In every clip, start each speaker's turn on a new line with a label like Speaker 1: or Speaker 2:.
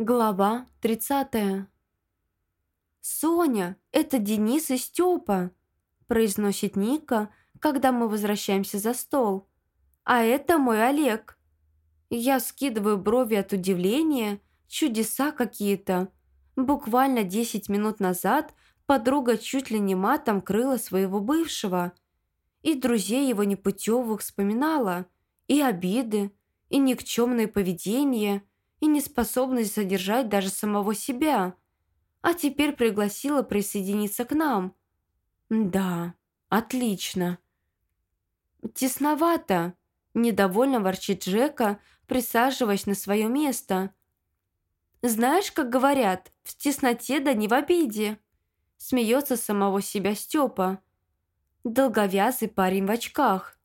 Speaker 1: Глава 30. «Соня, это Денис и Степа», – произносит Ника, когда мы возвращаемся за стол. «А это мой Олег». Я скидываю брови от удивления, чудеса какие-то. Буквально 10 минут назад подруга чуть ли не матом крыла своего бывшего. И друзей его непутевых вспоминала, и обиды, и никчемное поведение – и неспособность задержать даже самого себя. А теперь пригласила присоединиться к нам. Да, отлично. Тесновато, недовольно ворчит Джека, присаживаясь на свое место. Знаешь, как говорят, в тесноте да не в обиде. Смеется самого себя Степа. Долговязый парень в очках.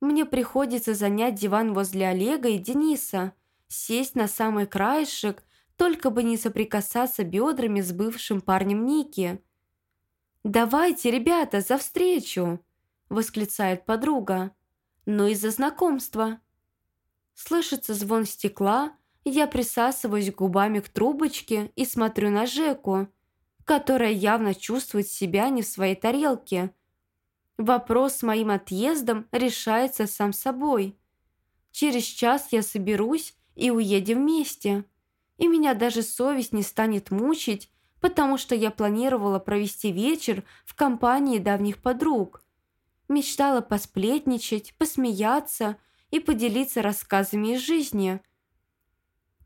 Speaker 1: Мне приходится занять диван возле Олега и Дениса, сесть на самый краешек, только бы не соприкасаться бедрами с бывшим парнем Ники. «Давайте, ребята, за встречу!» – восклицает подруга. «Ну и за знакомство!» Слышится звон стекла, я присасываюсь губами к трубочке и смотрю на Жеку, которая явно чувствует себя не в своей тарелке. Вопрос с моим отъездом решается сам собой. Через час я соберусь и уедем вместе. И меня даже совесть не станет мучить, потому что я планировала провести вечер в компании давних подруг. Мечтала посплетничать, посмеяться и поделиться рассказами из жизни.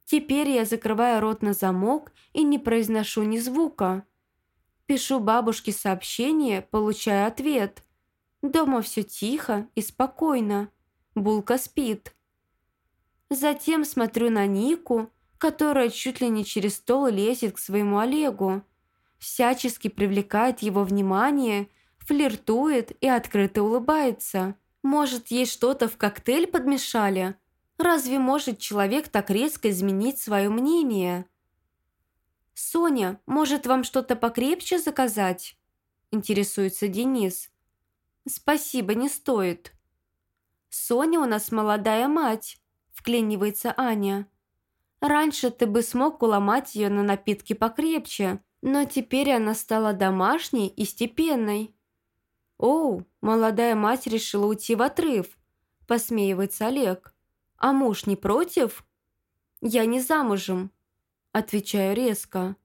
Speaker 1: Теперь я закрываю рот на замок и не произношу ни звука. Пишу бабушке сообщение, получаю ответ. Дома все тихо и спокойно. Булка спит. Затем смотрю на Нику, которая чуть ли не через стол лезет к своему Олегу, всячески привлекает его внимание, флиртует и открыто улыбается. Может, ей что-то в коктейль подмешали? Разве может человек так резко изменить свое мнение? «Соня, может, вам что-то покрепче заказать?» Интересуется Денис. «Спасибо, не стоит». «Соня у нас молодая мать вклинивается Аня. «Раньше ты бы смог уломать ее на напитки покрепче, но теперь она стала домашней и степенной». «Оу, молодая мать решила уйти в отрыв», – посмеивается Олег. «А муж не против?» «Я не замужем», – отвечаю резко.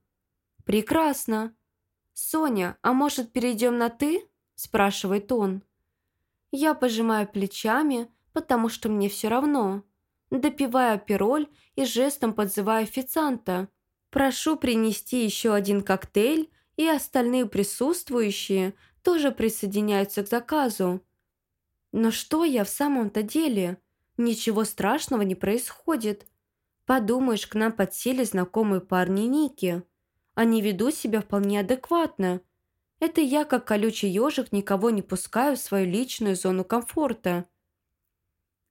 Speaker 1: «Прекрасно. Соня, а может, перейдем на «ты»?» – спрашивает он. Я пожимаю плечами, потому что мне все равно допивая пироль и жестом подзывая официанта. «Прошу принести еще один коктейль, и остальные присутствующие тоже присоединяются к заказу». Но что я в самом-то деле? Ничего страшного не происходит. Подумаешь, к нам подсели знакомые парни Ники. Они ведут себя вполне адекватно. Это я, как колючий ежик, никого не пускаю в свою личную зону комфорта.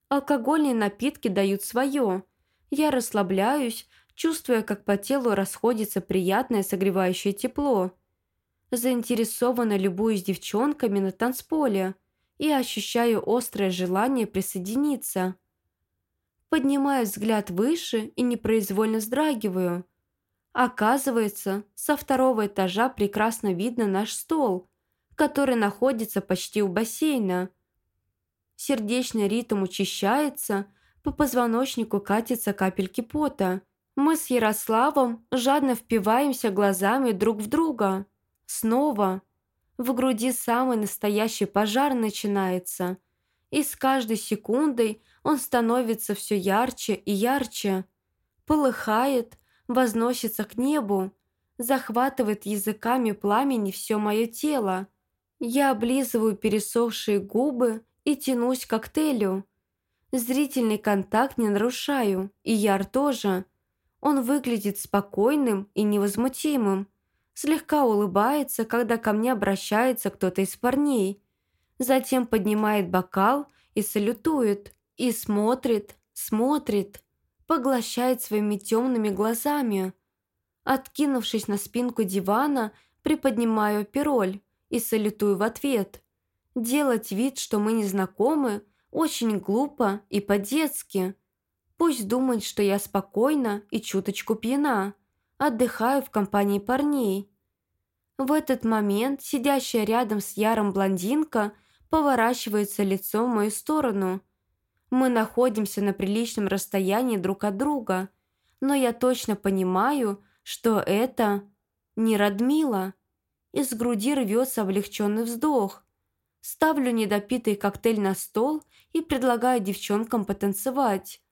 Speaker 1: Алкогольные напитки дают свое. Я расслабляюсь, чувствуя, как по телу расходится приятное согревающее тепло. Заинтересованно любуюсь девчонками на танцполе и ощущаю острое желание присоединиться. Поднимаю взгляд выше и непроизвольно вздрагиваю. Оказывается, со второго этажа прекрасно видно наш стол, который находится почти у бассейна – сердечный ритм учащается, по позвоночнику катятся капельки пота. Мы с Ярославом жадно впиваемся глазами друг в друга. Снова. В груди самый настоящий пожар начинается. И с каждой секундой он становится все ярче и ярче. Полыхает, возносится к небу, захватывает языками пламени все мое тело. Я облизываю пересохшие губы, и тянусь к коктейлю. Зрительный контакт не нарушаю, и Яр тоже. Он выглядит спокойным и невозмутимым. Слегка улыбается, когда ко мне обращается кто-то из парней. Затем поднимает бокал и салютует. И смотрит, смотрит, поглощает своими темными глазами. Откинувшись на спинку дивана, приподнимаю пироль и салютую в ответ – Делать вид, что мы не знакомы, очень глупо и по-детски. Пусть думает, что я спокойна и чуточку пьяна, отдыхаю в компании парней. В этот момент сидящая рядом с Яром блондинка поворачивается лицом в мою сторону. Мы находимся на приличном расстоянии друг от друга, но я точно понимаю, что это не Радмила. Из груди рвется облегченный вздох. Ставлю недопитый коктейль на стол и предлагаю девчонкам потанцевать.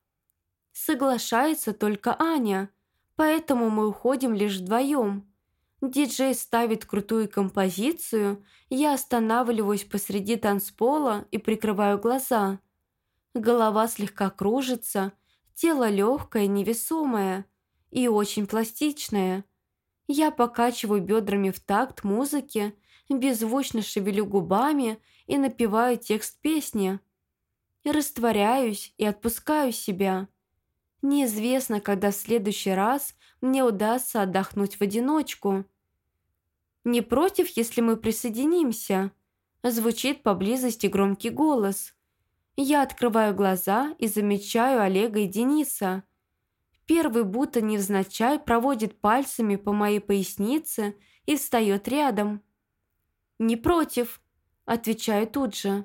Speaker 1: Соглашается только Аня, поэтому мы уходим лишь вдвоем. Диджей ставит крутую композицию, я останавливаюсь посреди танцпола и прикрываю глаза. Голова слегка кружится, тело легкое, невесомое и очень пластичное. Я покачиваю бедрами в такт музыки, беззвучно шевелю губами и напеваю текст песни. Растворяюсь и отпускаю себя. Неизвестно, когда в следующий раз мне удастся отдохнуть в одиночку. «Не против, если мы присоединимся?» Звучит поблизости громкий голос. Я открываю глаза и замечаю Олега и Дениса. Первый будто невзначай проводит пальцами по моей пояснице и встает рядом. «Не против», – отвечаю тут же.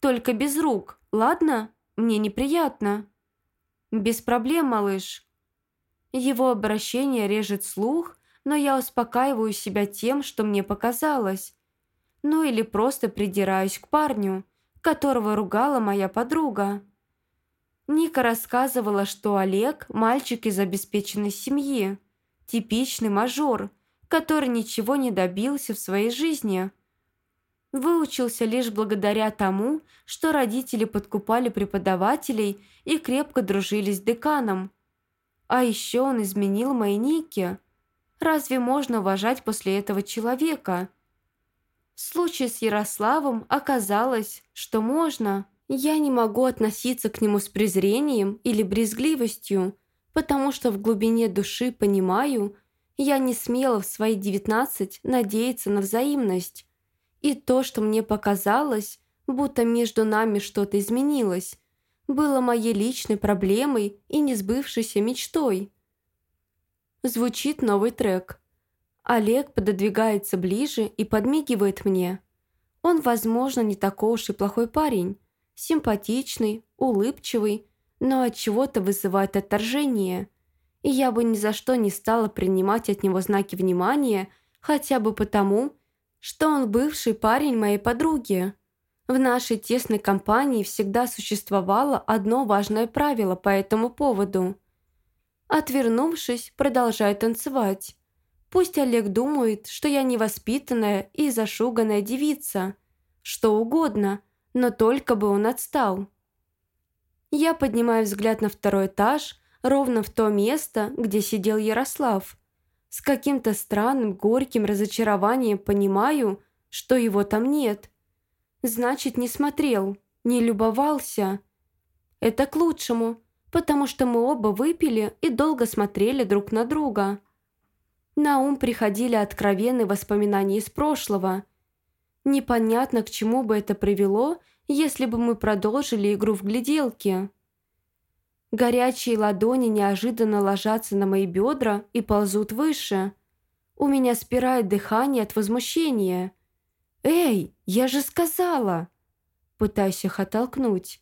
Speaker 1: «Только без рук, ладно? Мне неприятно». «Без проблем, малыш». Его обращение режет слух, но я успокаиваю себя тем, что мне показалось. Ну или просто придираюсь к парню, которого ругала моя подруга. Ника рассказывала, что Олег – мальчик из обеспеченной семьи, типичный мажор, который ничего не добился в своей жизни. Выучился лишь благодаря тому, что родители подкупали преподавателей и крепко дружили с деканом. А еще он изменил моей Нике. Разве можно уважать после этого человека? В случае с Ярославом оказалось, что можно. Я не могу относиться к нему с презрением или брезгливостью, потому что в глубине души понимаю, я не смела в свои девятнадцать надеяться на взаимность. И то, что мне показалось, будто между нами что-то изменилось, было моей личной проблемой и несбывшейся мечтой. Звучит новый трек. Олег пододвигается ближе и подмигивает мне. Он, возможно, не такой уж и плохой парень. Симпатичный, улыбчивый, но от чего-то вызывает отторжение. И я бы ни за что не стала принимать от него знаки внимания, хотя бы потому, что он бывший парень моей подруги. В нашей тесной компании всегда существовало одно важное правило по этому поводу. Отвернувшись, продолжаю танцевать. Пусть Олег думает, что я невоспитанная и зашуганная девица. Что угодно, но только бы он отстал. Я поднимаю взгляд на второй этаж, ровно в то место, где сидел Ярослав. С каким-то странным, горьким разочарованием понимаю, что его там нет. Значит, не смотрел, не любовался. Это к лучшему, потому что мы оба выпили и долго смотрели друг на друга. На ум приходили откровенные воспоминания из прошлого. Непонятно, к чему бы это привело, если бы мы продолжили игру в гляделки. Горячие ладони неожиданно ложатся на мои бедра и ползут выше. У меня спирает дыхание от возмущения. «Эй, я же сказала!» Пытаюсь их оттолкнуть.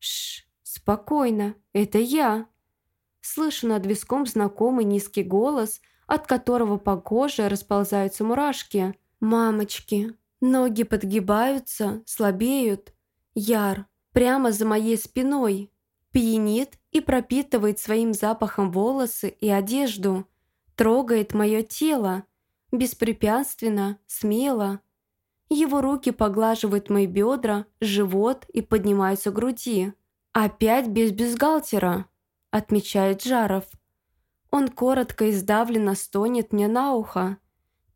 Speaker 1: «Шш, спокойно, это я!» Слышу над виском знакомый низкий голос, от которого по коже расползаются мурашки. «Мамочки!» Ноги подгибаются, слабеют. Яр, прямо за моей спиной пьянит и пропитывает своим запахом волосы и одежду, трогает мое тело, беспрепятственно, смело. Его руки поглаживают мои бедра, живот и поднимаются к груди. «Опять без бюстгальтера», – отмечает Жаров. Он коротко и сдавленно стонет мне на ухо.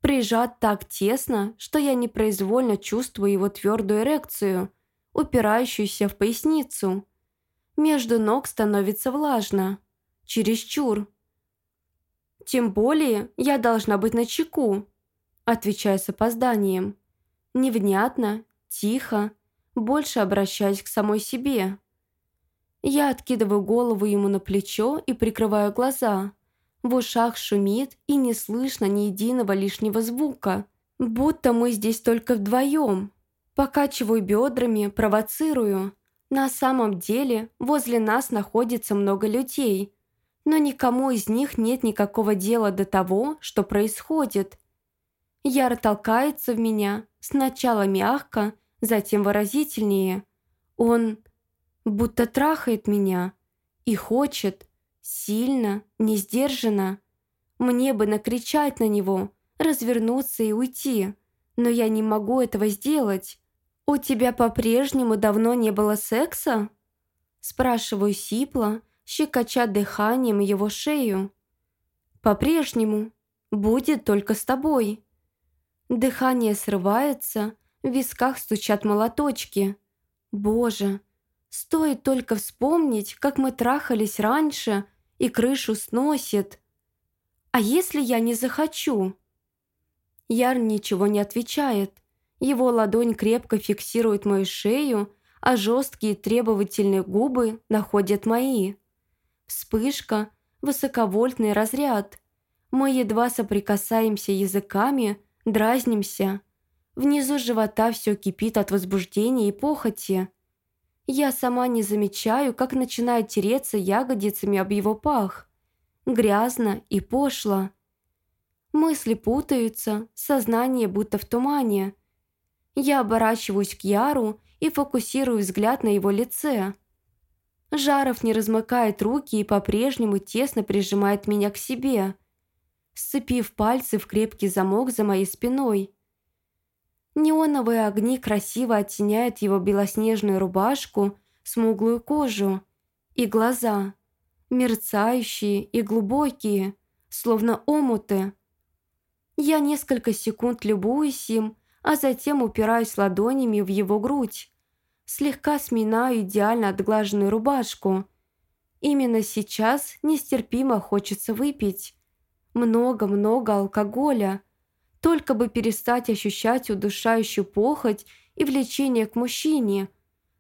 Speaker 1: Прижат так тесно, что я непроизвольно чувствую его твердую эрекцию, упирающуюся в поясницу. Между ног становится влажно. Чересчур. «Тем более я должна быть на чеку», отвечая с опозданием. Невнятно, тихо, больше обращаясь к самой себе. Я откидываю голову ему на плечо и прикрываю глаза. В ушах шумит и не слышно ни единого лишнего звука. Будто мы здесь только вдвоем. Покачиваю бедрами, провоцирую. На самом деле возле нас находится много людей. Но никому из них нет никакого дела до того, что происходит. Яр толкается в меня, сначала мягко, затем выразительнее. Он будто трахает меня и хочет, сильно, не сдержанно. Мне бы накричать на него, развернуться и уйти, но я не могу этого сделать. «У тебя по-прежнему давно не было секса?» Спрашиваю сипло, щекоча дыханием его шею. «По-прежнему. Будет только с тобой». Дыхание срывается, в висках стучат молоточки. Боже, стоит только вспомнить, как мы трахались раньше, и крышу сносит. А если я не захочу? Яр ничего не отвечает. Его ладонь крепко фиксирует мою шею, а жесткие требовательные губы находят мои. Вспышка, высоковольтный разряд. Мы едва соприкасаемся языками, дразнимся. Внизу живота все кипит от возбуждения и похоти. Я сама не замечаю, как начинаю тереться ягодицами об его пах. Грязно и пошло. Мысли путаются, сознание будто в тумане. Я оборачиваюсь к Яру и фокусирую взгляд на его лице. Жаров не размыкает руки и по-прежнему тесно прижимает меня к себе, сцепив пальцы в крепкий замок за моей спиной. Неоновые огни красиво оттеняют его белоснежную рубашку, смуглую кожу и глаза, мерцающие и глубокие, словно омуты. Я несколько секунд любуюсь им, а затем упираюсь ладонями в его грудь, слегка сминаю идеально отглаженную рубашку. Именно сейчас нестерпимо хочется выпить. Много-много алкоголя – только бы перестать ощущать удушающую похоть и влечение к мужчине,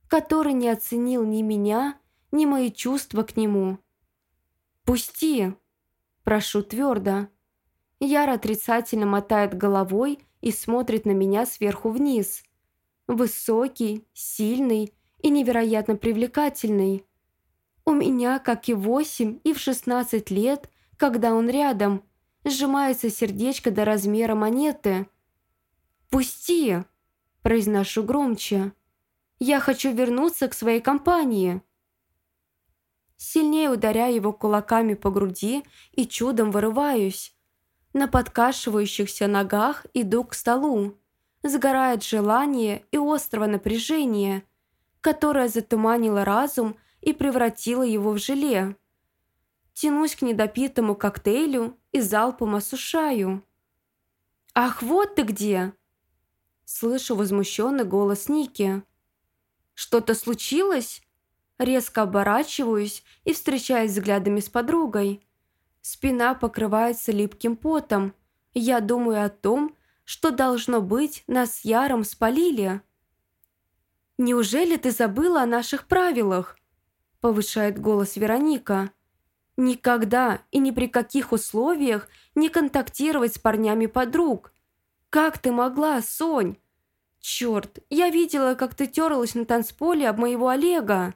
Speaker 1: который не оценил ни меня, ни мои чувства к нему. «Пусти!» – прошу твердо. Яр отрицательно мотает головой и смотрит на меня сверху вниз. Высокий, сильный и невероятно привлекательный. У меня, как и восемь, и в шестнадцать лет, когда он рядом – сжимается сердечко до размера монеты. «Пусти!» – произношу громче. «Я хочу вернуться к своей компании!» Сильнее ударяю его кулаками по груди и чудом вырываюсь. На подкашивающихся ногах иду к столу. Сгорает желание и острого напряжения, которое затуманило разум и превратило его в желе. Тянусь к недопитому коктейлю и залпом осушаю. «Ах, вот ты где!» Слышу возмущенный голос Ники. «Что-то случилось?» Резко оборачиваюсь и встречаюсь взглядами с подругой. Спина покрывается липким потом. Я думаю о том, что должно быть, нас Яром спалили. «Неужели ты забыла о наших правилах?» Повышает голос Вероника. Никогда и ни при каких условиях не контактировать с парнями подруг. Как ты могла, Сонь? Черт, я видела, как ты терлась на танцполе об моего Олега.